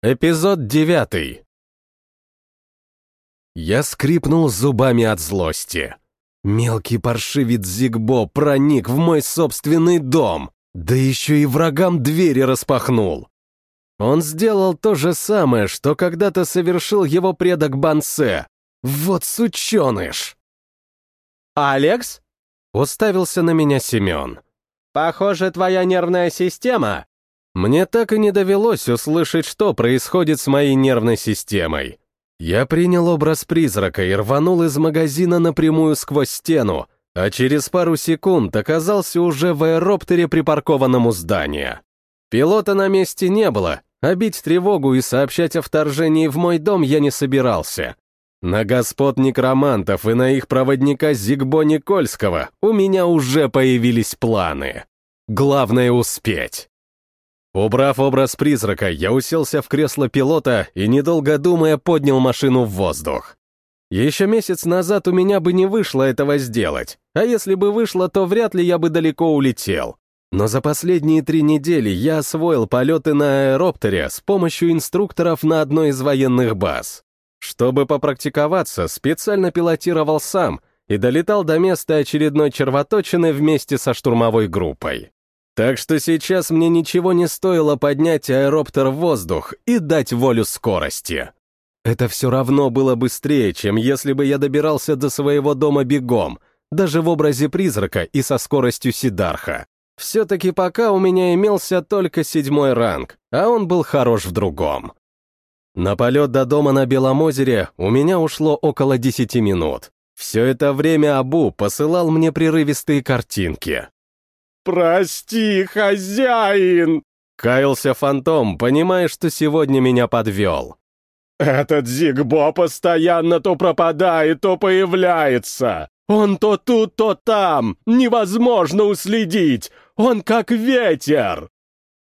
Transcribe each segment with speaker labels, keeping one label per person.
Speaker 1: Эпизод девятый. Я скрипнул зубами от злости. Мелкий паршивец Зигбо проник в мой собственный дом, да еще и врагам двери распахнул. Он сделал то же самое, что когда-то совершил его предок Бансе. Вот сученыш!
Speaker 2: «Алекс?»
Speaker 1: — уставился на меня Семен.
Speaker 2: «Похоже, твоя нервная система...»
Speaker 1: Мне так и не довелось услышать, что происходит с моей нервной системой. Я принял образ призрака и рванул из магазина напрямую сквозь стену, а через пару секунд оказался уже в аэроптере, припаркованном у здания. Пилота на месте не было, а бить тревогу и сообщать о вторжении в мой дом я не собирался. На господ некромантов и на их проводника Зигбо Никольского у меня уже появились планы. Главное — успеть. Убрав образ призрака, я уселся в кресло пилота и, недолго думая, поднял машину в воздух. Еще месяц назад у меня бы не вышло этого сделать, а если бы вышло, то вряд ли я бы далеко улетел. Но за последние три недели я освоил полеты на аэроптере с помощью инструкторов на одной из военных баз. Чтобы попрактиковаться, специально пилотировал сам и долетал до места очередной червоточины вместе со штурмовой группой. Так что сейчас мне ничего не стоило поднять аэроптер в воздух и дать волю скорости. Это все равно было быстрее, чем если бы я добирался до своего дома бегом, даже в образе призрака и со скоростью Сидарха. Все-таки пока у меня имелся только седьмой ранг, а он был хорош в другом. На полет до дома на Белом озере у меня ушло около десяти минут. Все это время Абу посылал мне прерывистые картинки.
Speaker 3: «Прости, хозяин!»
Speaker 1: — каялся фантом, понимая, что сегодня меня подвел.
Speaker 3: «Этот Зигбо постоянно то пропадает, то появляется. Он то тут, то там. Невозможно уследить. Он как ветер!»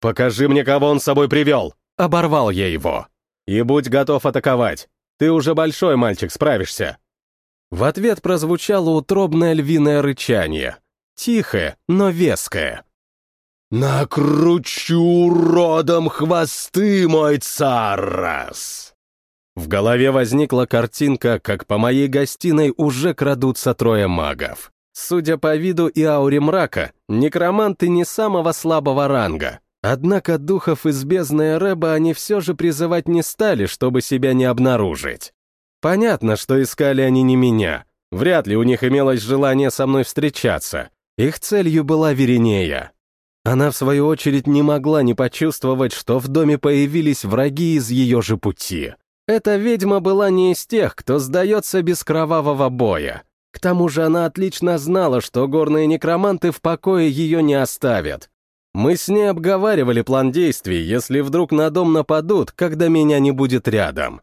Speaker 1: «Покажи мне, кого он с собой привел!» — оборвал я его. И будь готов атаковать. Ты уже большой мальчик, справишься. В ответ прозвучало утробное львиное рычание. Тихое, но веское.
Speaker 3: «Накручу родом хвосты, мой царрас!»
Speaker 1: В голове возникла картинка, как по моей гостиной уже крадутся трое магов. Судя по виду и ауре мрака, некроманты не самого слабого ранга, Однако духов из бездны Рэба они все же призывать не стали, чтобы себя не обнаружить. Понятно, что искали они не меня. Вряд ли у них имелось желание со мной встречаться. Их целью была Веринея. Она, в свою очередь, не могла не почувствовать, что в доме появились враги из ее же пути. Эта ведьма была не из тех, кто сдается без кровавого боя. К тому же она отлично знала, что горные некроманты в покое ее не оставят, мы с ней обговаривали план действий, если вдруг на дом нападут, когда меня не будет рядом.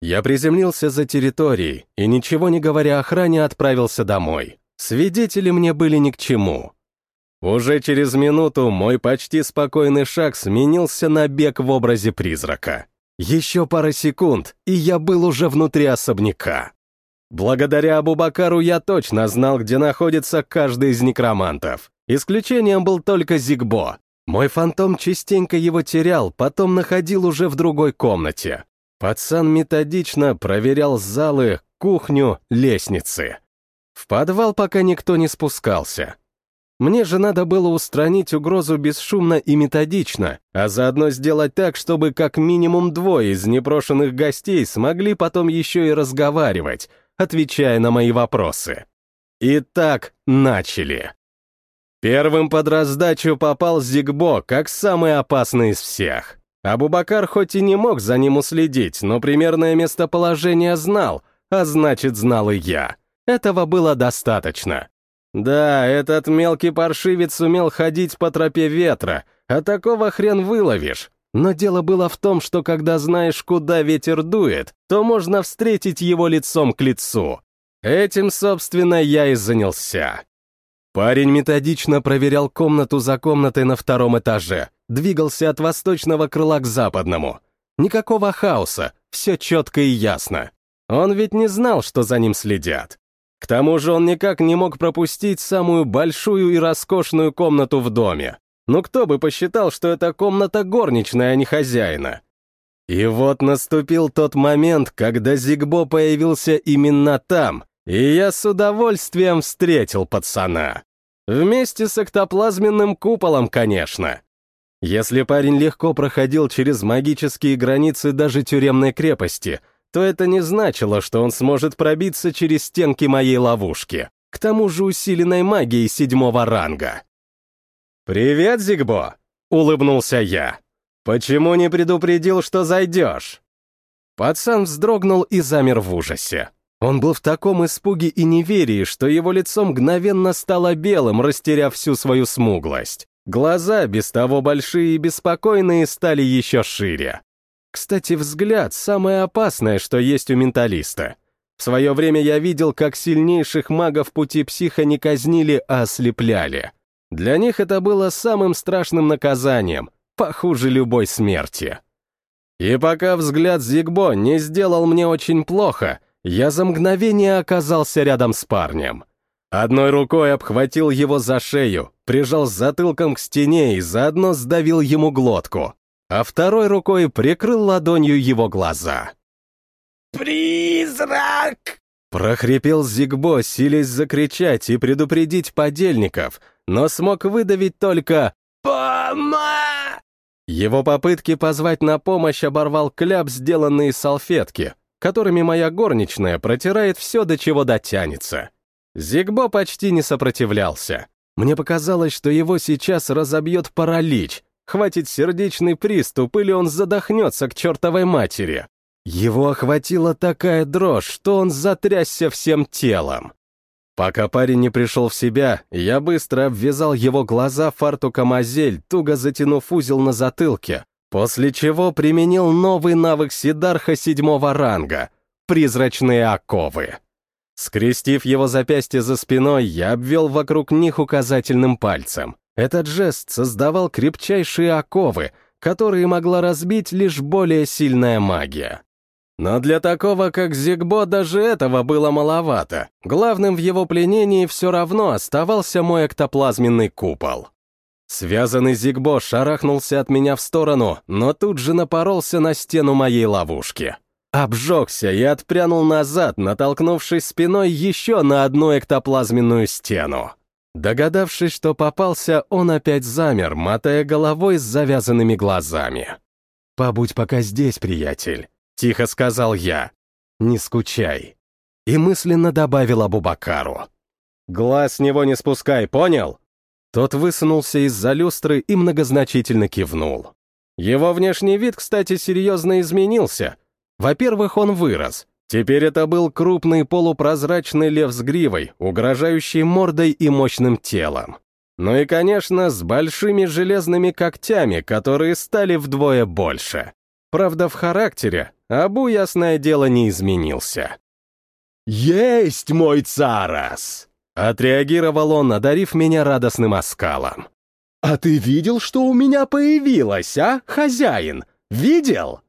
Speaker 1: Я приземлился за территорией и, ничего не говоря охране, отправился домой. Свидетели мне были ни к чему. Уже через минуту мой почти спокойный шаг сменился на бег в образе призрака. Еще пара секунд, и я был уже внутри особняка. Благодаря Абубакару я точно знал, где находится каждый из некромантов. Исключением был только Зигбо. Мой фантом частенько его терял, потом находил уже в другой комнате. Пацан методично проверял залы, кухню, лестницы. В подвал пока никто не спускался. Мне же надо было устранить угрозу бесшумно и методично, а заодно сделать так, чтобы как минимум двое из непрошенных гостей смогли потом еще и разговаривать, отвечая на мои вопросы. Итак, начали. Первым под раздачу попал Зигбо, как самый опасный из всех. Абубакар хоть и не мог за ним уследить, но примерное местоположение знал, а значит, знал и я. Этого было достаточно. Да, этот мелкий паршивец умел ходить по тропе ветра, а такого хрен выловишь. Но дело было в том, что когда знаешь, куда ветер дует, то можно встретить его лицом к лицу. Этим, собственно, я и занялся. Парень методично проверял комнату за комнатой на втором этаже, двигался от восточного крыла к западному. Никакого хаоса, все четко и ясно. Он ведь не знал, что за ним следят. К тому же он никак не мог пропустить самую большую и роскошную комнату в доме. Ну кто бы посчитал, что эта комната горничная, а не хозяина? И вот наступил тот момент, когда Зигбо появился именно там, и я с удовольствием встретил пацана. Вместе с эктоплазменным куполом, конечно. Если парень легко проходил через магические границы даже тюремной крепости, то это не значило, что он сможет пробиться через стенки моей ловушки, к тому же усиленной магией седьмого ранга. «Привет, Зигбо!» — улыбнулся я. «Почему не предупредил, что зайдешь?» Пацан вздрогнул и замер в ужасе. Он был в таком испуге и неверии, что его лицо мгновенно стало белым, растеряв всю свою смуглость. Глаза, без того большие и беспокойные, стали еще шире. Кстати, взгляд — самое опасное, что есть у менталиста. В свое время я видел, как сильнейших магов пути психа не казнили, а ослепляли. Для них это было самым страшным наказанием, похуже любой смерти. И пока взгляд Зигбо не сделал мне очень плохо, я за мгновение оказался рядом с парнем. Одной рукой обхватил его за шею, прижал затылком к стене и заодно сдавил ему глотку, а второй рукой прикрыл ладонью его глаза.
Speaker 3: «Призрак!»
Speaker 1: Прохрипел Зигбо, силясь закричать и предупредить подельников, но смог выдавить только
Speaker 3: «Пома!».
Speaker 1: Его попытки позвать на помощь оборвал кляп, сделанный из салфетки, которыми моя горничная протирает все, до чего дотянется. Зигбо почти не сопротивлялся. Мне показалось, что его сейчас разобьет паралич, хватит сердечный приступ или он задохнется к чертовой матери. Его охватила такая дрожь, что он затрясся всем телом. Пока парень не пришел в себя, я быстро обвязал его глаза фартуком азель, туго затянув узел на затылке, После чего применил новый навык Сидарха седьмого ранга — призрачные оковы. Скрестив его запястье за спиной, я обвел вокруг них указательным пальцем. Этот жест создавал крепчайшие оковы, которые могла разбить лишь более сильная магия. Но для такого, как Зигбо, даже этого было маловато. Главным в его пленении все равно оставался мой эктоплазменный купол. Связанный Зигбо шарахнулся от меня в сторону, но тут же напоролся на стену моей ловушки. Обжегся и отпрянул назад, натолкнувшись спиной еще на одну эктоплазменную стену. Догадавшись, что попался, он опять замер, мотая головой с завязанными глазами. «Побудь пока здесь, приятель», — тихо сказал я. «Не скучай». И мысленно добавил Абубакару. «Глаз с него не спускай, понял?» Тот высунулся из-за люстры и многозначительно кивнул. Его внешний вид, кстати, серьезно изменился. Во-первых, он вырос. Теперь это был крупный полупрозрачный лев с гривой, угрожающий мордой и мощным телом. Ну и, конечно, с большими железными когтями, которые стали вдвое больше. Правда, в характере Абу, ясное дело, не изменился.
Speaker 3: «Есть мой царас!»
Speaker 1: Отреагировал он, одарив меня радостным оскалом.
Speaker 3: «А ты видел, что у меня появилось, а, хозяин? Видел?»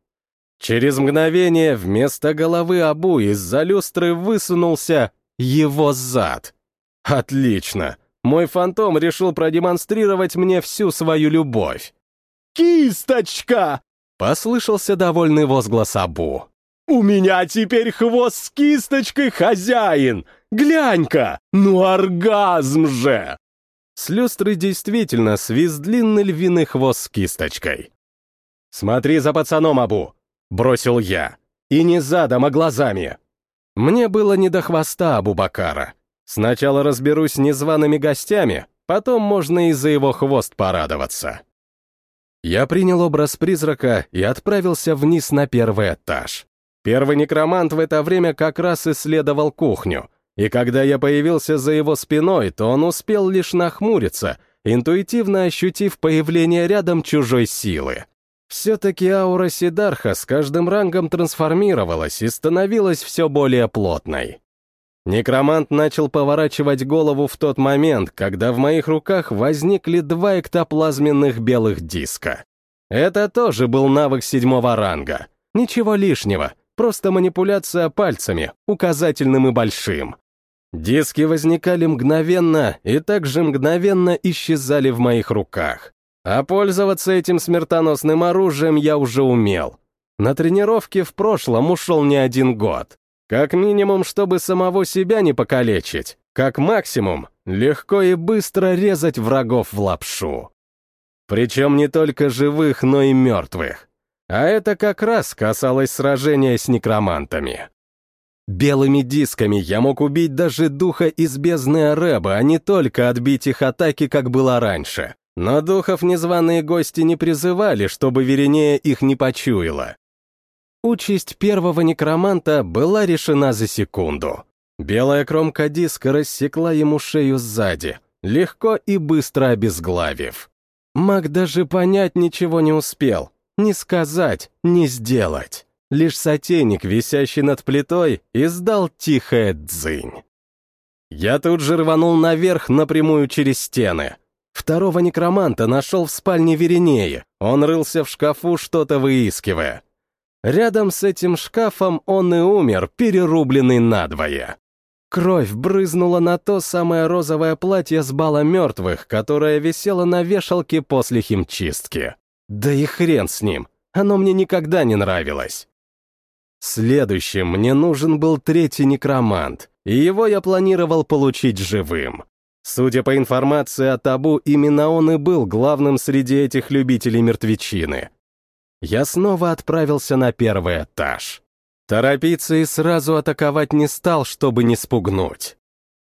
Speaker 1: Через мгновение вместо головы Абу из-за люстры высунулся его зад. «Отлично! Мой фантом решил продемонстрировать мне всю свою любовь».
Speaker 3: «Кисточка!»
Speaker 1: — послышался довольный возглас Абу.
Speaker 3: «У меня теперь хвост с кисточкой, хозяин! Глянь-ка, ну оргазм же!»
Speaker 1: С люстры действительно свист длинный львиный хвост с кисточкой. «Смотри за пацаном, Абу!» — бросил я. «И не задом, а глазами!» Мне было не до хвоста Абу-Бакара. Сначала разберусь с незваными гостями, потом можно и за его хвост порадоваться. Я принял образ призрака и отправился вниз на первый этаж. Первый некромант в это время как раз исследовал кухню, и когда я появился за его спиной, то он успел лишь нахмуриться, интуитивно ощутив появление рядом чужой силы. Все-таки аура Сидарха с каждым рангом трансформировалась и становилась все более плотной. Некромант начал поворачивать голову в тот момент, когда в моих руках возникли два эктоплазменных белых диска. Это тоже был навык седьмого ранга. Ничего лишнего, просто манипуляция пальцами, указательным и большим. Диски возникали мгновенно и также мгновенно исчезали в моих руках. А пользоваться этим смертоносным оружием я уже умел. На тренировке в прошлом ушел не один год. Как минимум, чтобы самого себя не покалечить. Как максимум, легко и быстро резать врагов в лапшу. Причем не только живых, но и мертвых. А это как раз касалось сражения с некромантами. Белыми дисками я мог убить даже духа из бездны Ареба, а не только отбить их атаки, как было раньше. Но духов незваные гости не призывали, чтобы Веринея их не почуяла. Участь первого некроманта была решена за секунду. Белая кромка диска рассекла ему шею сзади, легко и быстро обезглавив. Маг даже понять ничего не успел, ни сказать, ни сделать. Лишь сотейник, висящий над плитой, издал тихое дзынь. Я тут же рванул наверх напрямую через стены. Второго некроманта нашел в спальне Веринеи. Он рылся в шкафу, что-то выискивая. Рядом с этим шкафом он и умер, перерубленный надвое. Кровь брызнула на то самое розовое платье с бала мертвых, которое висело на вешалке после химчистки. Да и хрен с ним, оно мне никогда не нравилось. Следующим мне нужен был третий некромант, и его я планировал получить живым. Судя по информации о табу, именно он и был главным среди этих любителей мертвечины. Я снова отправился на первый этаж. Торопиться и сразу атаковать не стал, чтобы не спугнуть.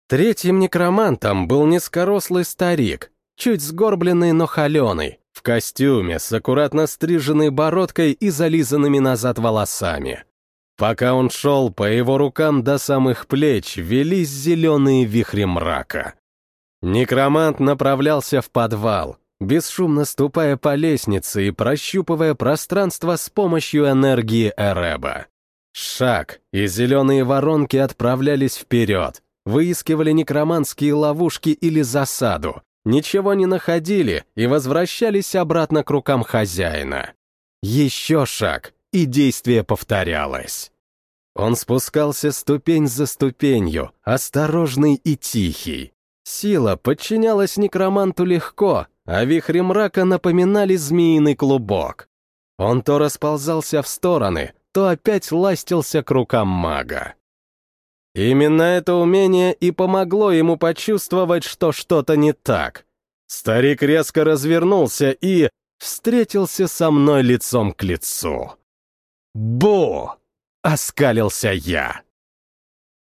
Speaker 1: Третьим некромантом был низкорослый старик, чуть сгорбленный, но холеный, в костюме с аккуратно стриженной бородкой и зализанными назад волосами. Пока он шел, по его рукам до самых плеч велись зеленые вихри мрака. Некромант направлялся в подвал, бесшумно ступая по лестнице и прощупывая пространство с помощью энергии Эреба. Шаг, и зеленые воронки отправлялись вперед, выискивали некроманские ловушки или засаду, ничего не находили и возвращались обратно к рукам хозяина. Еще шаг, и действие повторялось. Он спускался ступень за ступенью, осторожный и тихий. Сила подчинялась некроманту легко, а вихри мрака напоминали змеиный клубок. Он то расползался в стороны, то опять ластился к рукам мага. Именно это умение и помогло ему почувствовать, что что-то не так. Старик резко развернулся и встретился со мной лицом к лицу. «Бу!» — оскалился я.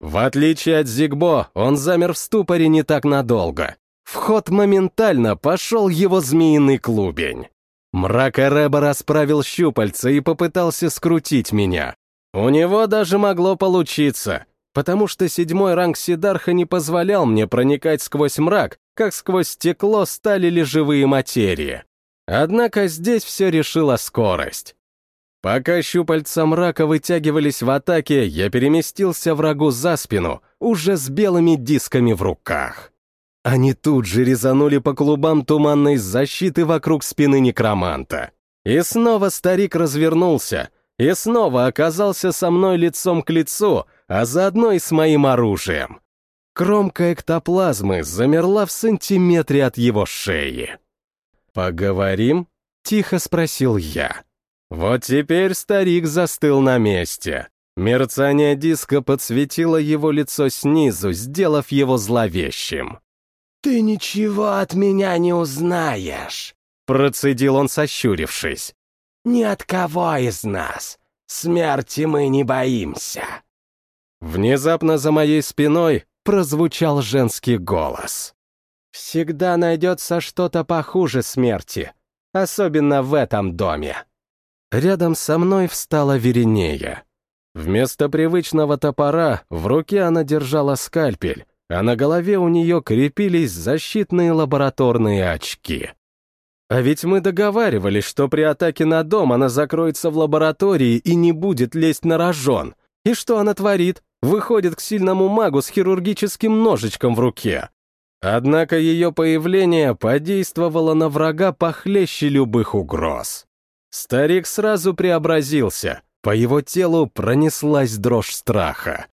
Speaker 1: В отличие от Зигбо, он замер в ступоре не так надолго. В ход моментально пошел его змеиный клубень. Мрак Эреба расправил щупальца и попытался скрутить меня. У него даже могло получиться, потому что седьмой ранг Сидарха не позволял мне проникать сквозь мрак, как сквозь стекло стали ли живые материи. Однако здесь все решила скорость. Пока щупальца мрака вытягивались в атаке, я переместился врагу за спину, уже с белыми дисками в руках. Они тут же резанули по клубам туманной защиты вокруг спины некроманта. И снова старик развернулся, и снова оказался со мной лицом к лицу, а заодно и с моим оружием. Кромка эктоплазмы замерла в сантиметре от его шеи. «Поговорим?» — тихо спросил я. Вот теперь старик застыл на месте. Мерцание диска подсветило его лицо снизу, сделав его зловещим.
Speaker 2: «Ты ничего от меня не узнаешь», —
Speaker 1: процедил он, сощурившись.
Speaker 2: «Ни от кого из нас. Смерти мы не боимся».
Speaker 1: Внезапно за моей спиной прозвучал женский голос.
Speaker 2: «Всегда найдется что-то похуже смерти, особенно в этом доме».
Speaker 1: Рядом со мной встала Веринея. Вместо привычного топора в руке она держала скальпель, а на голове у нее крепились защитные лабораторные очки. А ведь мы договаривались, что при атаке на дом она закроется в лаборатории и не будет лезть на рожон. И что она творит? Выходит к сильному магу с хирургическим ножичком в руке. Однако ее появление подействовало на врага похлеще любых угроз. Старик сразу преобразился, по его телу пронеслась дрожь страха.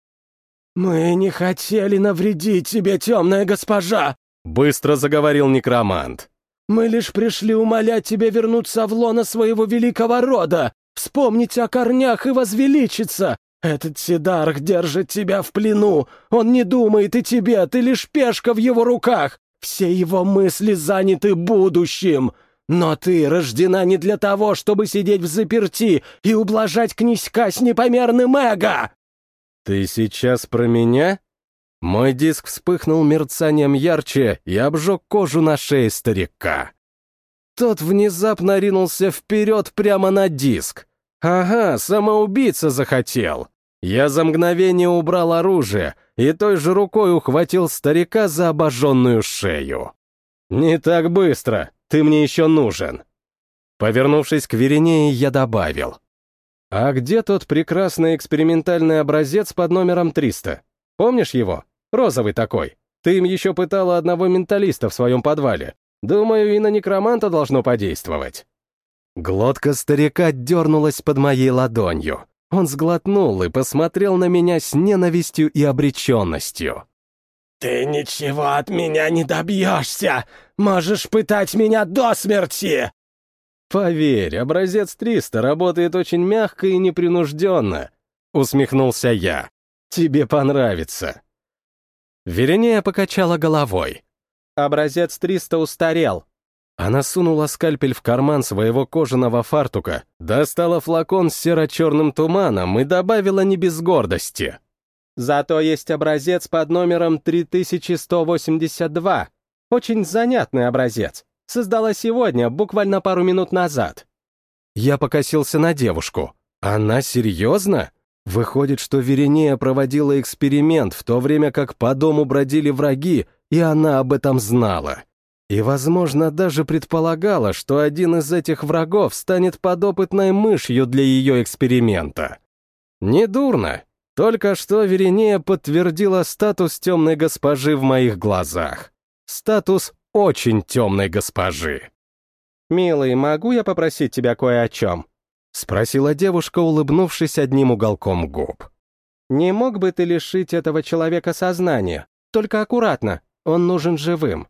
Speaker 2: «Мы не хотели навредить тебе, темная госпожа!»
Speaker 1: — быстро заговорил некромант.
Speaker 2: «Мы лишь пришли умолять тебя вернуться в лоно своего великого рода, вспомнить о корнях и возвеличиться. Этот Сидарх держит тебя в плену. Он не думает и тебе, ты лишь пешка в его руках. Все его мысли заняты будущим. Но ты рождена не для того, чтобы сидеть в заперти и ублажать князька с непомерным эго!»
Speaker 1: «Ты сейчас про меня?» Мой диск вспыхнул мерцанием ярче и обжег кожу на шее старика. Тот внезапно ринулся вперед прямо на диск. Ага, самоубийца захотел. Я за мгновение убрал оружие и той же рукой ухватил старика за обожженную шею. «Не так быстро, ты мне еще нужен». Повернувшись к Веренее, я добавил. «А где тот прекрасный экспериментальный образец под номером 300? Помнишь его? Розовый такой. Ты им еще пытала одного менталиста в своем подвале. Думаю, и на некроманта должно подействовать». Глотка старика дернулась под моей ладонью. Он сглотнул и посмотрел на меня с ненавистью и обреченностью.
Speaker 2: «Ты ничего от меня не добьешься! Можешь пытать меня до смерти!»
Speaker 1: «Поверь, образец 300 работает очень мягко и непринужденно», — усмехнулся я. «Тебе понравится». Веренея покачала головой. «Образец 300 устарел». Она сунула скальпель в карман своего кожаного фартука, достала флакон с серо-черным туманом и добавила не без гордости. «Зато есть образец под номером 3182. Очень занятный образец. Создала сегодня, буквально пару минут назад». Я покосился на девушку. «Она серьезно?» Выходит, что Веренея проводила эксперимент, в то время как по дому бродили враги, и она об этом знала. И, возможно, даже предполагала, что один из этих врагов станет подопытной мышью для ее эксперимента. Недурно. Только что Веренея подтвердила статус темной госпожи в моих глазах. Статус очень темной госпожи. «Милый, могу я попросить тебя кое о чем?» — спросила девушка, улыбнувшись одним уголком губ. «Не мог бы ты лишить этого человека сознания? Только аккуратно, он нужен живым».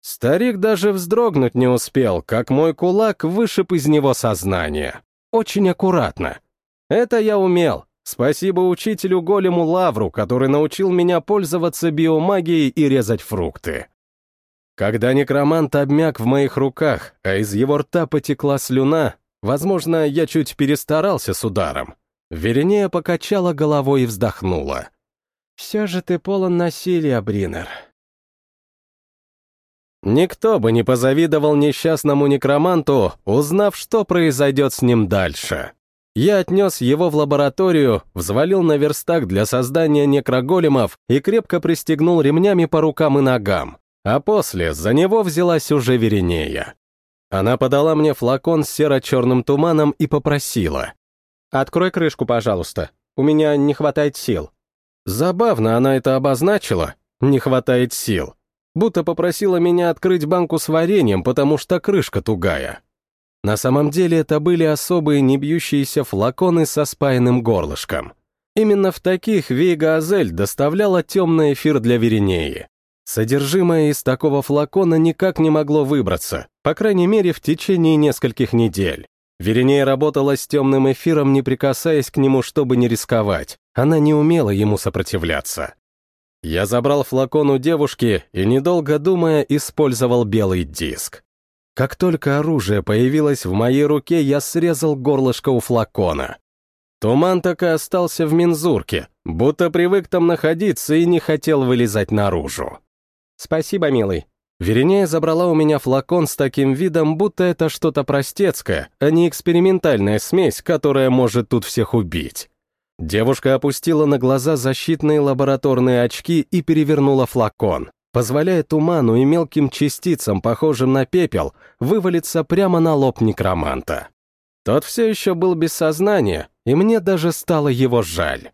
Speaker 1: Старик даже вздрогнуть не успел, как мой кулак вышиб из него сознание. Очень аккуратно. Это я умел. Спасибо учителю Голему Лавру, который научил меня пользоваться биомагией и резать фрукты. Когда некромант обмяк в моих руках, а из его рта потекла слюна, Возможно, я чуть перестарался с ударом. Веренея покачала головой и вздохнула. «Все же ты полон насилия, Бринер». Никто бы не позавидовал несчастному некроманту, узнав, что произойдет с ним дальше. Я отнес его в лабораторию, взвалил на верстак для создания некроголемов и крепко пристегнул ремнями по рукам и ногам. А после за него взялась уже Веренея. Она подала мне флакон с серо-черным туманом и попросила. «Открой крышку, пожалуйста. У меня не хватает сил». Забавно она это обозначила. «Не хватает сил». Будто попросила меня открыть банку с вареньем, потому что крышка тугая. На самом деле это были особые небьющиеся флаконы со спаянным горлышком. Именно в таких Вейга Азель доставляла темный эфир для Веринеи. Содержимое из такого флакона никак не могло выбраться, по крайней мере, в течение нескольких недель. Веренея работала с темным эфиром, не прикасаясь к нему, чтобы не рисковать. Она не умела ему сопротивляться. Я забрал флакон у девушки и, недолго думая, использовал белый диск. Как только оружие появилось в моей руке, я срезал горлышко у флакона. Туман так и остался в мензурке, будто привык там находиться и не хотел вылезать наружу. «Спасибо, милый». Веренея забрала у меня флакон с таким видом, будто это что-то простецкое, а не экспериментальная смесь, которая может тут всех убить. Девушка опустила на глаза защитные лабораторные очки и перевернула флакон, позволяя туману и мелким частицам, похожим на пепел, вывалиться прямо на лоб некроманта. Тот все еще был без сознания, и мне даже стало его жаль.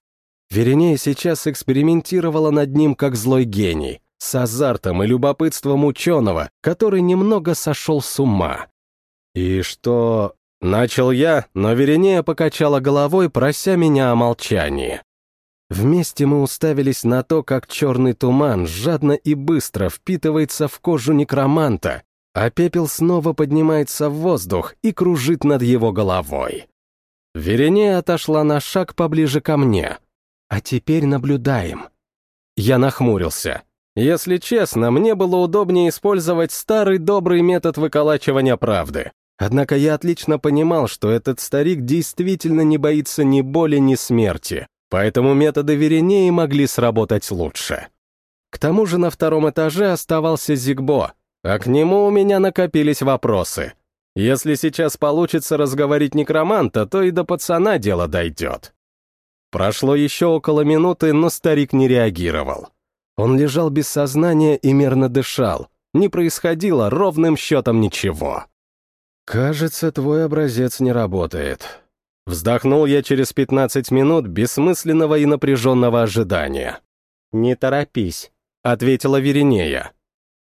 Speaker 1: Веренея сейчас экспериментировала над ним как злой гений, с азартом и любопытством ученого, который немного сошел с ума. И что... Начал я, но Веренея покачала головой, прося меня о молчании. Вместе мы уставились на то, как черный туман жадно и быстро впитывается в кожу некроманта, а пепел снова поднимается в воздух и кружит над его головой. Веренея отошла на шаг поближе ко мне. А теперь наблюдаем. Я нахмурился. Если честно, мне было удобнее использовать старый добрый метод выколачивания правды. Однако я отлично понимал, что этот старик действительно не боится ни боли, ни смерти, поэтому методы Веренеи могли сработать лучше. К тому же на втором этаже оставался Зигбо, а к нему у меня накопились вопросы. Если сейчас получится разговорить некроманта, то и до пацана дело дойдет. Прошло еще около минуты, но старик не реагировал. Он лежал без сознания и мерно дышал. Не происходило ровным счетом ничего. «Кажется, твой образец не работает». Вздохнул я через 15 минут бессмысленного и напряженного ожидания. «Не торопись», — ответила Веринея.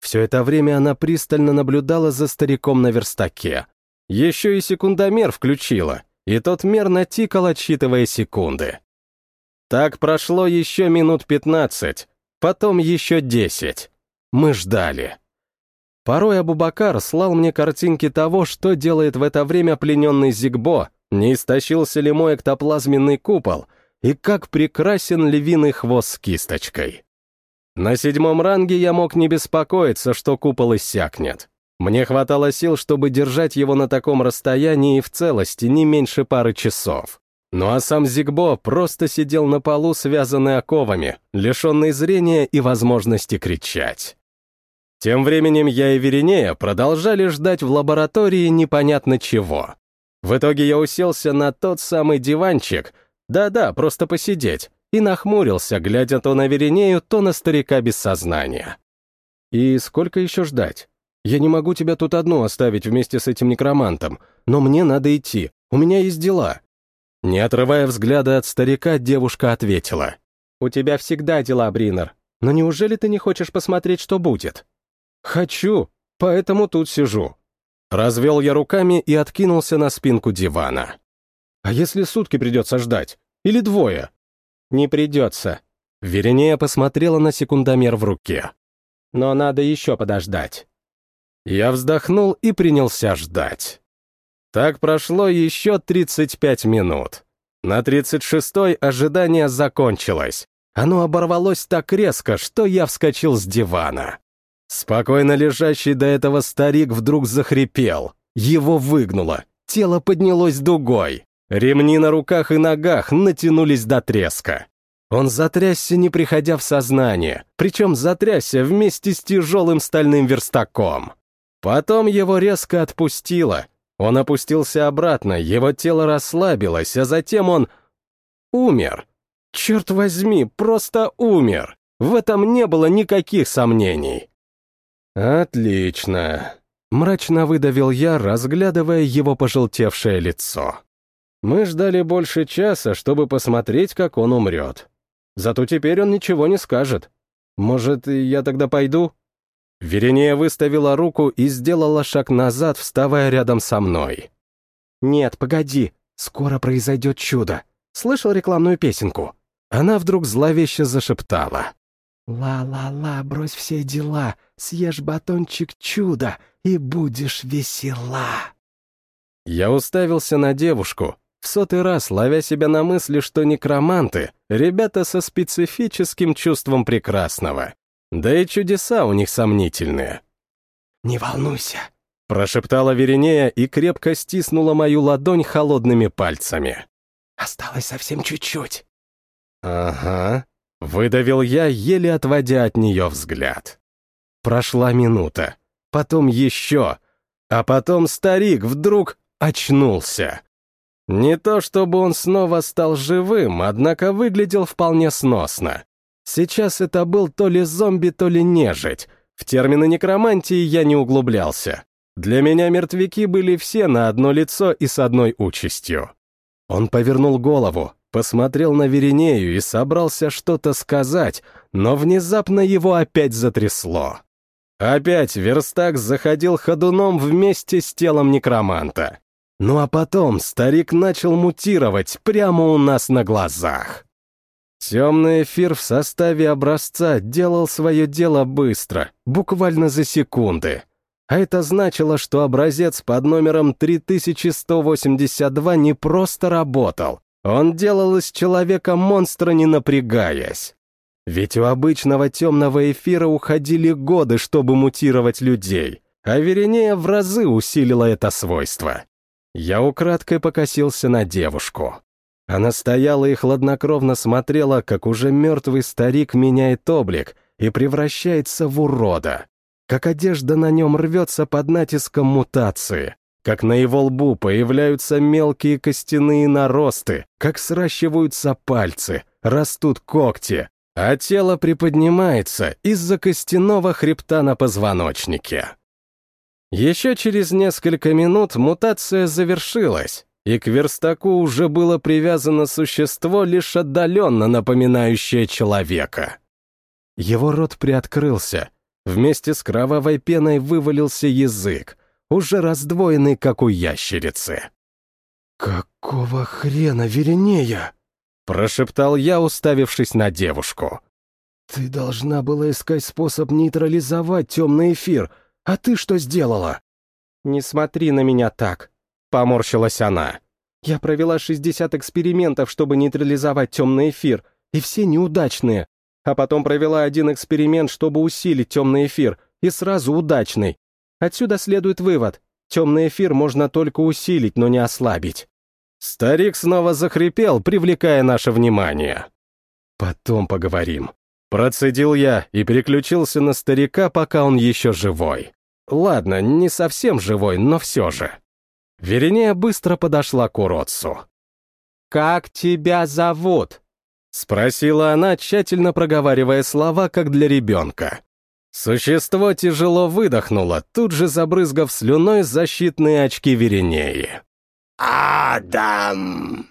Speaker 1: Все это время она пристально наблюдала за стариком на верстаке. Еще и секундомер включила, и тот мерно тикал, отсчитывая секунды. Так прошло еще минут пятнадцать, потом еще десять. Мы ждали. Порой Абубакар слал мне картинки того, что делает в это время плененный Зигбо, не истощился ли мой эктоплазменный купол, и как прекрасен львиный хвост с кисточкой. На седьмом ранге я мог не беспокоиться, что купол иссякнет. Мне хватало сил, чтобы держать его на таком расстоянии и в целости не меньше пары часов. Ну а сам Зигбо просто сидел на полу, связанный оковами, лишенный зрения и возможности кричать. Тем временем я и Веринея продолжали ждать в лаборатории непонятно чего. В итоге я уселся на тот самый диванчик, да-да, просто посидеть, и нахмурился, глядя то на Веринею, то на старика без сознания. И сколько еще ждать? Я не могу тебя тут одну оставить вместе с этим некромантом, но мне надо идти, у меня есть дела. Не отрывая взгляда от старика, девушка ответила. «У тебя всегда дела, Бринер, но неужели ты не хочешь посмотреть, что будет?» «Хочу, поэтому тут сижу». Развел я руками и откинулся на спинку дивана. «А если сутки придется ждать? Или двое?» «Не придется». Веренея посмотрела на секундомер в руке. «Но надо еще подождать». Я вздохнул и принялся ждать. Так прошло еще 35 минут. На 36-й ожидание закончилось. Оно оборвалось так резко, что я вскочил с дивана. Спокойно лежащий до этого старик вдруг захрипел. Его выгнуло, тело поднялось дугой. Ремни на руках и ногах натянулись до треска. Он затрясся, не приходя в сознание, причем затрясся вместе с тяжелым стальным верстаком. Потом его резко отпустило. Он опустился обратно, его тело расслабилось, а затем он... умер. Черт возьми, просто умер. В этом не было никаких сомнений. «Отлично», — мрачно выдавил я, разглядывая его пожелтевшее лицо. «Мы ждали больше часа, чтобы посмотреть, как он умрет. Зато теперь он ничего не скажет. Может, я тогда пойду?» Веренея выставила руку и сделала шаг назад, вставая рядом со мной. «Нет, погоди, скоро произойдет чудо. Слышал рекламную песенку?» Она вдруг зловеще зашептала. «Ла-ла-ла, брось все дела, съешь батончик чуда и будешь весела». Я уставился на девушку, в сотый раз ловя себя на мысли, что некроманты — ребята со специфическим чувством прекрасного. Да и чудеса у них сомнительные. «Не волнуйся», — прошептала Веринея и крепко стиснула мою ладонь холодными пальцами. «Осталось совсем чуть-чуть». «Ага», Выдавил я, еле отводя от нее взгляд. Прошла минута, потом еще, а потом старик вдруг очнулся. Не то чтобы он снова стал живым, однако выглядел вполне сносно. Сейчас это был то ли зомби, то ли нежить. В термины некромантии я не углублялся. Для меня мертвяки были все на одно лицо и с одной участью. Он повернул голову, посмотрел на Веринею и собрался что-то сказать, но внезапно его опять затрясло. Опять верстак заходил ходуном вместе с телом некроманта. Ну а потом старик начал мутировать прямо у нас на глазах. Темный эфир в составе образца делал свое дело быстро, буквально за секунды. А это значило, что образец под номером 3182 не просто работал, он делал из человека монстра, не напрягаясь. Ведь у обычного темного эфира уходили годы, чтобы мутировать людей, а Веринея в разы усилила это свойство. Я украдкой покосился на девушку. Она стояла и хладнокровно смотрела, как уже мертвый старик меняет облик и превращается в урода, как одежда на нем рвется под натиском мутации, как на его лбу появляются мелкие костяные наросты, как сращиваются пальцы, растут когти, а тело приподнимается из-за костяного хребта на позвоночнике. Еще через несколько минут мутация завершилась, и к верстаку уже было привязано существо, лишь отдаленно напоминающее человека. Его рот приоткрылся, вместе с кровавой пеной вывалился язык, уже раздвоенный, как у ящерицы.
Speaker 2: «Какого хрена, Веренея?»
Speaker 1: — прошептал я, уставившись на девушку.
Speaker 2: «Ты должна была искать способ нейтрализовать темный эфир, а ты что сделала?»
Speaker 1: «Не смотри на меня так», — поморщилась она. «Я провела 60 экспериментов, чтобы нейтрализовать темный эфир, и все неудачные. А потом провела один эксперимент, чтобы усилить темный эфир, и сразу удачный. Отсюда следует вывод. Темный эфир можно только усилить, но не ослабить. Старик снова захрипел, привлекая наше внимание. «Потом поговорим». Процедил я и переключился на старика, пока он еще живой. Ладно, не совсем живой, но все же. Веренея быстро подошла к уродцу. «Как тебя зовут?» — спросила она, тщательно проговаривая слова, как для ребенка. Существо тяжело выдохнуло, тут же забрызгав слюной защитные очки Веренеи.
Speaker 4: «Адам!»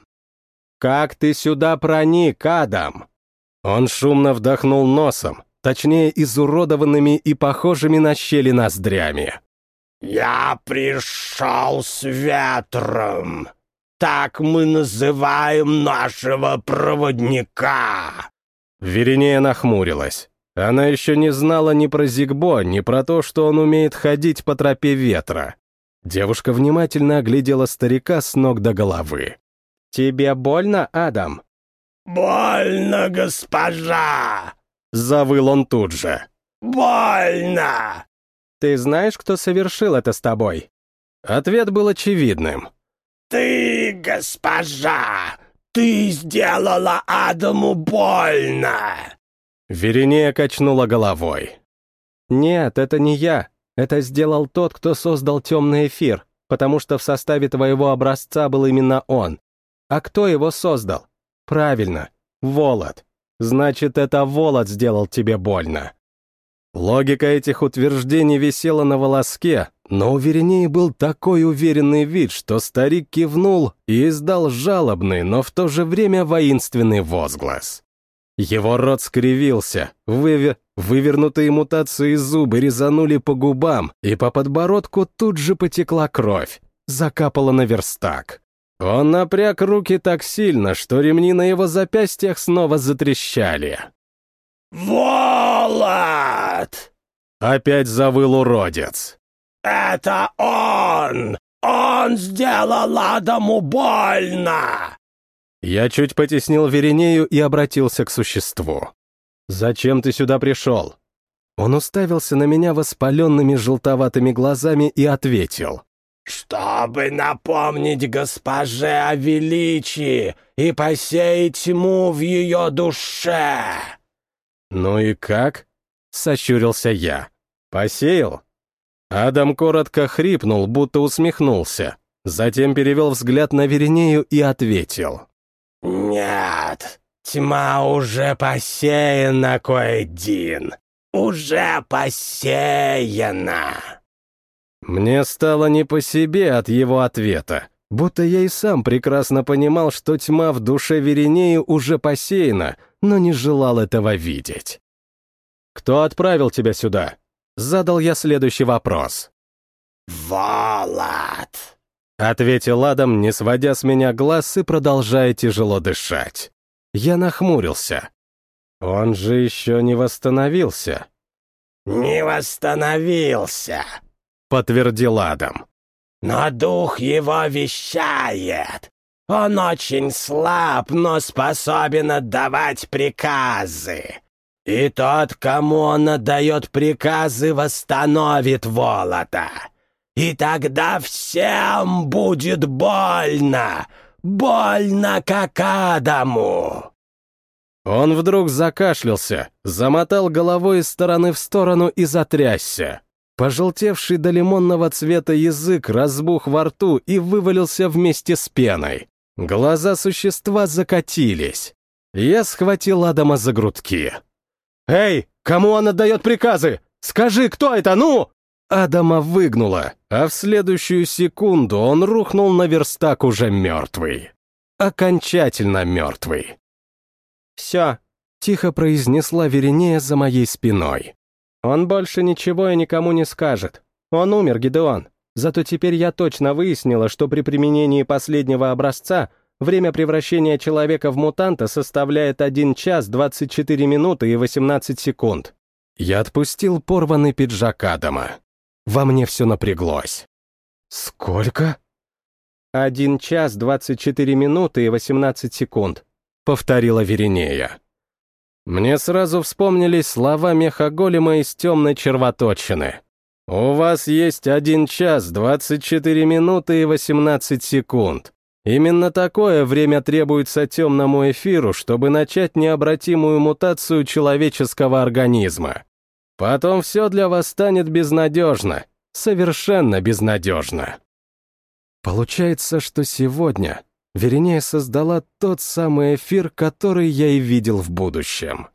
Speaker 1: «Как ты сюда проник, Адам?» Он шумно вдохнул носом, точнее, изуродованными и похожими на щели ноздрями.
Speaker 4: «Я пришел с ветром. Так мы называем нашего проводника».
Speaker 1: Веренея нахмурилась. Она еще не знала ни про Зигбо, ни про то, что он умеет ходить по тропе ветра. Девушка внимательно оглядела старика с ног до головы. «Тебе больно, Адам?»
Speaker 4: «Больно, госпожа!»
Speaker 1: — завыл он тут же.
Speaker 4: «Больно!»
Speaker 1: «Ты знаешь, кто совершил это с тобой?» Ответ был очевидным.
Speaker 4: «Ты, госпожа! Ты сделала Адаму больно!»
Speaker 1: Веринея качнула головой. «Нет, это не я. Это сделал тот, кто создал темный эфир, потому что в составе твоего образца был именно он. А кто его создал? Правильно, Волод. Значит, это Волод сделал тебе больно». Логика этих утверждений висела на волоске, но у Веренеи был такой уверенный вид, что старик кивнул и издал жалобный, но в то же время воинственный возглас. Его рот скривился, выве... вывернутые мутации зубы резанули по губам, и по подбородку тут же потекла кровь, закапала на верстак. Он напряг руки так сильно, что ремни на его запястьях снова затрещали.
Speaker 4: «Волод!»
Speaker 1: Опять завыл уродец.
Speaker 4: «Это он! Он сделал Адаму больно!»
Speaker 1: Я чуть потеснил Веренею и обратился к существу. «Зачем ты сюда пришел?» Он уставился на меня воспаленными желтоватыми глазами и ответил.
Speaker 4: «Чтобы напомнить госпоже о величии и посеять тьму в ее душе!»
Speaker 1: «Ну и как?» — сощурился я. «Посеял?» Адам коротко хрипнул, будто усмехнулся. Затем перевел взгляд на Веренею и ответил.
Speaker 4: «Нет, тьма уже посеяна, Коэдин. Уже посеяна!»
Speaker 1: Мне стало не по себе от его ответа, будто я и сам прекрасно понимал, что тьма в душе Веренеи уже посеяна, но не желал этого видеть. «Кто отправил тебя сюда?» Задал я следующий вопрос.
Speaker 4: «Волод!»
Speaker 1: — ответил Адам, не сводя с меня глаз и продолжая тяжело дышать. Я нахмурился. Он же еще не восстановился.
Speaker 4: «Не восстановился.
Speaker 1: — подтвердил Адам.
Speaker 4: «Но дух его вещает. Он очень слаб, но способен отдавать приказы. И тот, кому он отдает приказы, восстановит Волода. И тогда всем будет больно, больно как Адаму.
Speaker 1: Он вдруг закашлялся, замотал головой из стороны в сторону и затрясся. Пожелтевший до лимонного цвета язык разбух во рту и вывалился вместе с пеной. Глаза существа закатились. Я схватил Адама за грудки. «Эй, кому он отдает приказы? Скажи, кто это, ну!» Адама выгнуло, а в следующую секунду он рухнул на верстак уже мертвый. Окончательно мертвый. «Все», — тихо произнесла Веринея за моей спиной. «Он больше ничего и никому не скажет. Он умер, Гидеон. Зато теперь я точно выяснила, что при применении последнего образца время превращения человека в мутанта составляет 1 час 24 минуты и 18 секунд». Я отпустил порванный пиджак Адама. Во мне все напряглось. «Сколько?» «Один час, двадцать четыре минуты и восемнадцать секунд повторила Веринея. Мне сразу вспомнились слова мехоголема из темной червоточины. «У вас есть один час, двадцать четыре минуты и восемнадцать секунд. Именно такое время требуется темному эфиру, чтобы начать необратимую мутацию человеческого организма. Потом все для вас станет безнадежно, совершенно безнадежно». Получается, что сегодня Веринея создала тот самый эфир, который я и видел в будущем.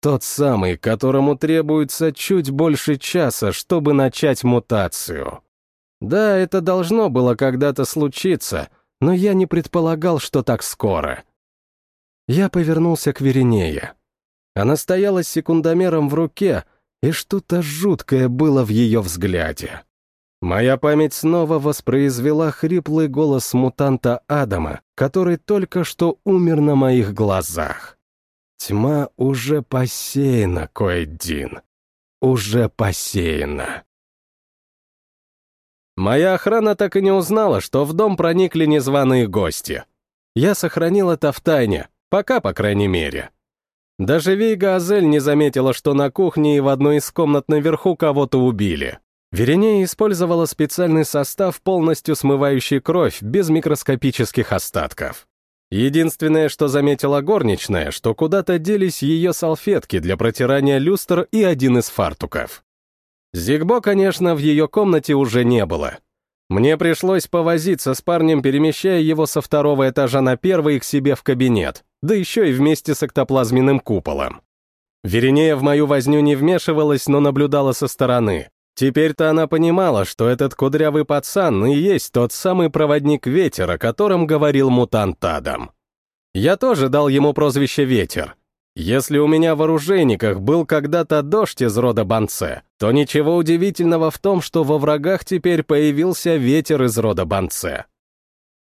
Speaker 1: Тот самый, которому требуется чуть больше часа, чтобы начать мутацию. Да, это должно было когда-то случиться, но я не предполагал, что так скоро. Я повернулся к Веринее. Она стояла с секундомером в руке, и что-то жуткое было в ее взгляде. Моя память снова воспроизвела хриплый голос мутанта Адама, который только что умер на моих глазах. Тьма уже посеяна, Коэддин. Уже посеяна. Моя охрана так и не узнала, что в дом проникли незваные гости. Я сохранил это в тайне, пока, по крайней мере. Даже Вейга Азель не заметила, что на кухне и в одной из комнат наверху кого-то убили. Веренея использовала специальный состав, полностью смывающий кровь, без микроскопических остатков. Единственное, что заметила горничная, что куда-то делись ее салфетки для протирания люстр и один из фартуков. Зигбо, конечно, в ее комнате уже не было. Мне пришлось повозиться с парнем, перемещая его со второго этажа на первый к себе в кабинет, да еще и вместе с эктоплазменным куполом. Веренея в мою возню не вмешивалась, но наблюдала со стороны. Теперь-то она понимала, что этот кудрявый пацан и есть тот самый проводник ветера, о котором говорил мутант Адам. Я тоже дал ему прозвище «Ветер». Если у меня в оружейниках был когда-то дождь из рода Банце, то ничего удивительного в том, что во врагах теперь появился ветер из рода Банце.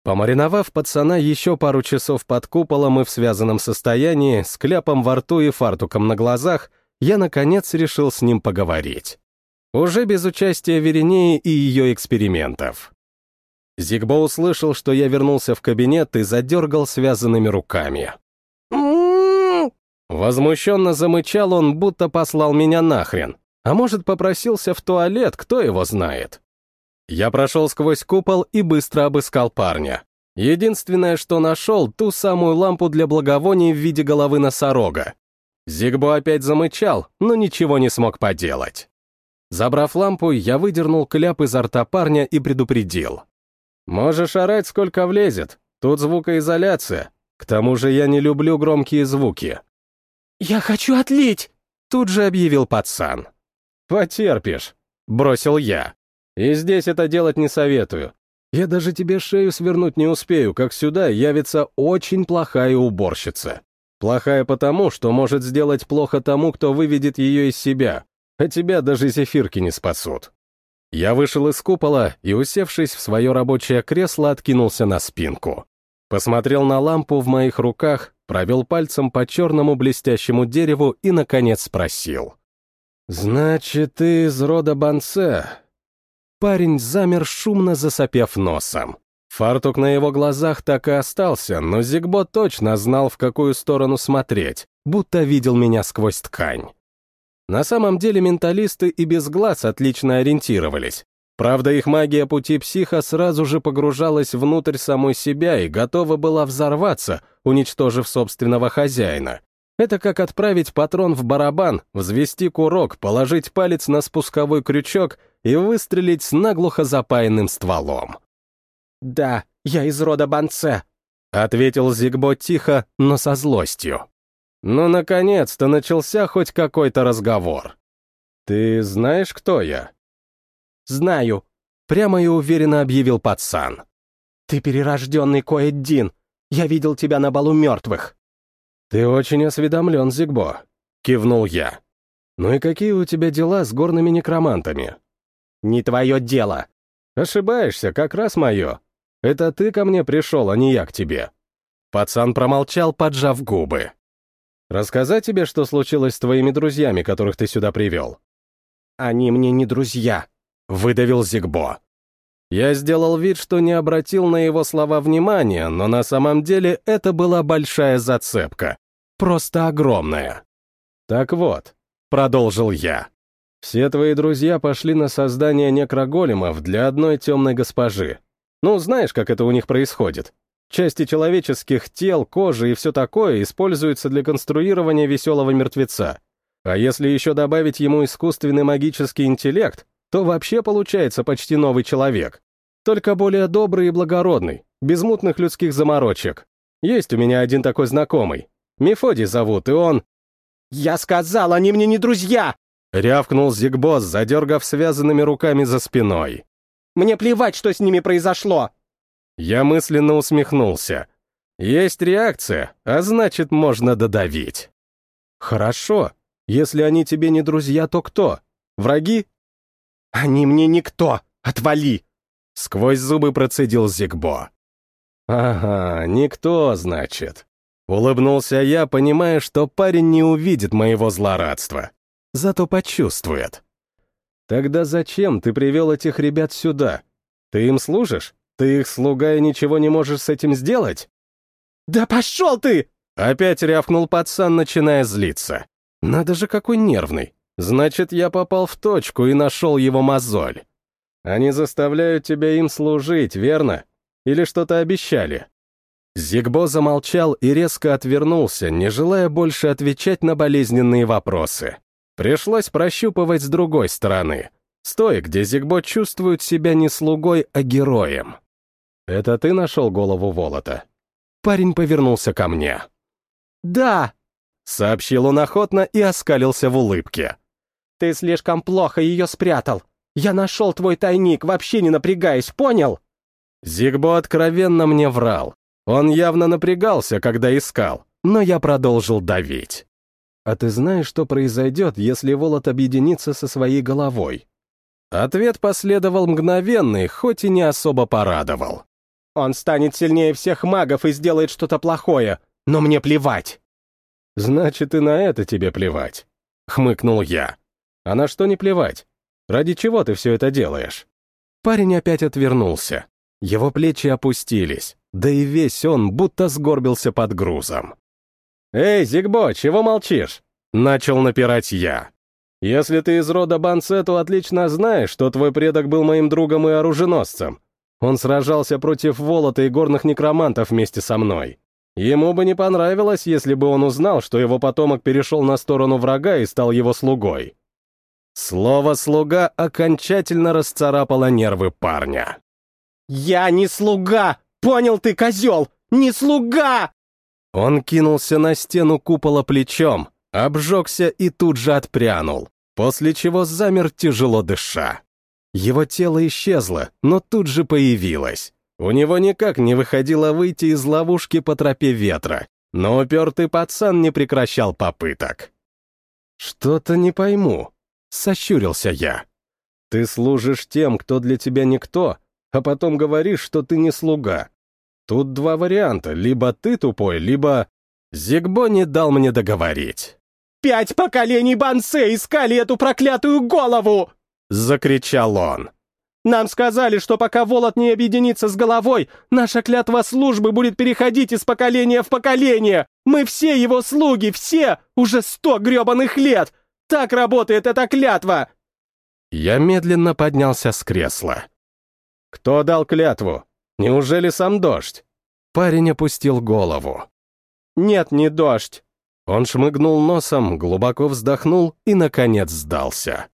Speaker 1: Помариновав пацана еще пару часов под куполом и в связанном состоянии, с кляпом во рту и фартуком на глазах, я, наконец, решил с ним поговорить уже без участия Веренеи и ее экспериментов. Зигбо услышал, что я вернулся в кабинет и задергал связанными руками. Возмущенно замычал он, будто послал меня нахрен. А может, попросился в туалет, кто его знает. Я прошел сквозь купол и быстро обыскал парня. Единственное, что нашел, ту самую лампу для благовоний в виде головы носорога. Зигбо опять замычал, но ничего не смог поделать. Забрав лампу, я выдернул кляп изо рта парня и предупредил. «Можешь орать, сколько влезет. Тут звукоизоляция. К тому же я не люблю громкие звуки».
Speaker 2: «Я хочу отлить!» — тут же объявил пацан.
Speaker 1: «Потерпишь», — бросил я. «И здесь это делать не советую. Я даже тебе шею свернуть не успею, как сюда явится очень плохая уборщица. Плохая потому, что может сделать плохо тому, кто выведет ее из себя, а тебя даже зефирки не спасут. Я вышел из купола и, усевшись в свое рабочее кресло, откинулся на спинку. Посмотрел на лампу в моих руках, провел пальцем по черному блестящему дереву и, наконец, спросил. «Значит, ты из рода Бансе?» Парень замер, шумно засопев носом. Фартук на его глазах так и остался, но Зигбо точно знал, в какую сторону смотреть, будто видел меня сквозь ткань. На самом деле менталисты и без глаз отлично ориентировались. Правда, их магия пути психа сразу же погружалась внутрь самой себя и готова была взорваться, уничтожив собственного хозяина. Это как отправить патрон в барабан, взвести курок, положить палец на спусковой крючок и выстрелить с наглухо запаянным стволом.
Speaker 2: «Да, я из рода Банце», —
Speaker 1: ответил Зигбо тихо, но со злостью. «Ну, наконец-то начался хоть какой-то разговор. Ты знаешь, кто я?»
Speaker 2: «Знаю», —
Speaker 1: прямо и уверенно объявил пацан.
Speaker 2: «Ты перерожденный Коэддин. Я видел тебя на балу мертвых».
Speaker 1: «Ты очень осведомлен, Зигбо», — кивнул я. «Ну и какие у тебя дела с горными некромантами?»
Speaker 2: «Не твое дело».
Speaker 1: «Ошибаешься, как раз мое. Это ты ко мне пришел, а не я к тебе». Пацан промолчал, поджав губы. «Рассказать тебе, что случилось с твоими друзьями, которых ты сюда привел?»
Speaker 2: «Они мне не друзья», —
Speaker 1: выдавил Зигбо. Я сделал вид, что не обратил на его слова внимания, но на самом деле это была большая зацепка. Просто огромная. «Так вот», — продолжил я, — «все твои друзья пошли на создание некроголемов для одной темной госпожи. Ну, знаешь, как это у них происходит? Части человеческих тел, кожи и все такое используются для конструирования веселого мертвеца. А если еще добавить ему искусственный магический интеллект, то вообще получается почти новый человек. Только более добрый и благородный, без мутных людских заморочек. Есть у меня один такой знакомый. Мефодий зовут, и он...
Speaker 2: «Я сказал, они мне не друзья!»
Speaker 1: Рявкнул Зигбос, задергав связанными руками за спиной.
Speaker 2: «Мне плевать, что с ними произошло!»
Speaker 1: Я мысленно усмехнулся. Есть реакция, а значит, можно додавить. Хорошо. Если они тебе не друзья, то кто? Враги?
Speaker 2: Они мне никто. Отвали.
Speaker 1: Сквозь зубы процедил Зигбо. Ага, никто, значит. Улыбнулся я, понимая, что парень не увидит моего злорадства. Зато почувствует. Тогда зачем ты привел этих ребят сюда? Ты им служишь? Ты их слуга и ничего не можешь с этим сделать?
Speaker 2: Да пошел ты!
Speaker 1: Опять рявкнул пацан, начиная злиться. Надо же, какой нервный. Значит, я попал в точку и нашел его мозоль. Они заставляют тебя им служить, верно? Или что-то обещали? Зигбо замолчал и резко отвернулся, не желая больше отвечать на болезненные вопросы. Пришлось прощупывать с другой стороны. Стой, где Зигбо чувствует себя не слугой, а героем. «Это ты нашел голову Волота?» Парень повернулся ко мне.
Speaker 2: «Да!»
Speaker 1: — сообщил он охотно и оскалился в улыбке.
Speaker 2: «Ты слишком плохо ее спрятал. Я нашел твой тайник, вообще не напрягаясь, понял?»
Speaker 1: Зигбо откровенно мне врал. Он явно напрягался, когда искал, но я продолжил давить. «А ты знаешь, что произойдет, если Волод объединится со своей головой?» Ответ последовал мгновенный, хоть и не особо порадовал.
Speaker 2: Он станет сильнее всех магов и сделает что-то плохое, но мне плевать.
Speaker 1: Значит, и на это тебе плевать, хмыкнул я. А на что не плевать? Ради чего ты все это делаешь? Парень опять отвернулся. Его плечи опустились, да и весь он будто сгорбился под грузом. «Эй, Зигбо, чего молчишь?» — начал напирать я. «Если ты из рода Банце, то отлично знаешь, что твой предок был моим другом и оруженосцем. Он сражался против Волота и горных некромантов вместе со мной. Ему бы не понравилось, если бы он узнал, что его потомок перешел на сторону врага и стал его слугой. Слово «слуга» окончательно расцарапало нервы парня.
Speaker 2: «Я не слуга! Понял ты, козел! Не слуга!»
Speaker 1: Он кинулся на стену купола плечом, обжегся и тут же отпрянул, после чего замер тяжело дыша. Его тело исчезло, но тут же появилось. У него никак не выходило выйти из ловушки по тропе ветра, но упертый пацан не прекращал попыток. «Что-то не пойму», — сощурился я. «Ты служишь тем, кто для тебя никто, а потом говоришь, что ты не слуга. Тут два варианта, либо ты тупой, либо...» Зигбо не дал мне договорить.
Speaker 2: «Пять поколений Бансе искали эту проклятую голову!»
Speaker 1: — закричал он.
Speaker 2: Нам сказали, что пока Волод не объединится с головой, наша клятва службы будет переходить из поколения в поколение. Мы все его слуги, все, уже сто гребаных лет. Так работает эта клятва!»
Speaker 1: Я медленно поднялся с кресла.
Speaker 3: «Кто дал клятву? Неужели сам дождь?»
Speaker 1: Парень опустил голову.
Speaker 2: «Нет, не дождь».
Speaker 1: Он шмыгнул носом, глубоко вздохнул и, наконец, сдался.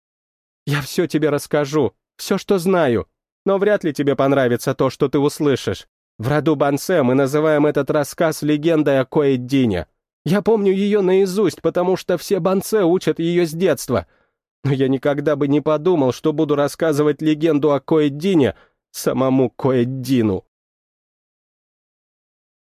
Speaker 2: «Я все тебе расскажу, все, что знаю, но вряд ли тебе понравится то, что ты услышишь. В роду Бансе мы называем этот рассказ легендой о Коэддине. Я помню ее наизусть, потому что все Бансе учат ее с детства. Но я никогда бы не подумал, что буду рассказывать легенду о Коэддине самому Коэддину.